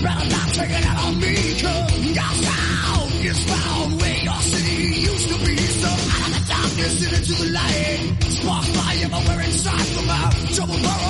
Rather not take it on me, cause your sound is found where your city used to be. So out of the darkness and into the light. Sparks everywhere inside from a double barrel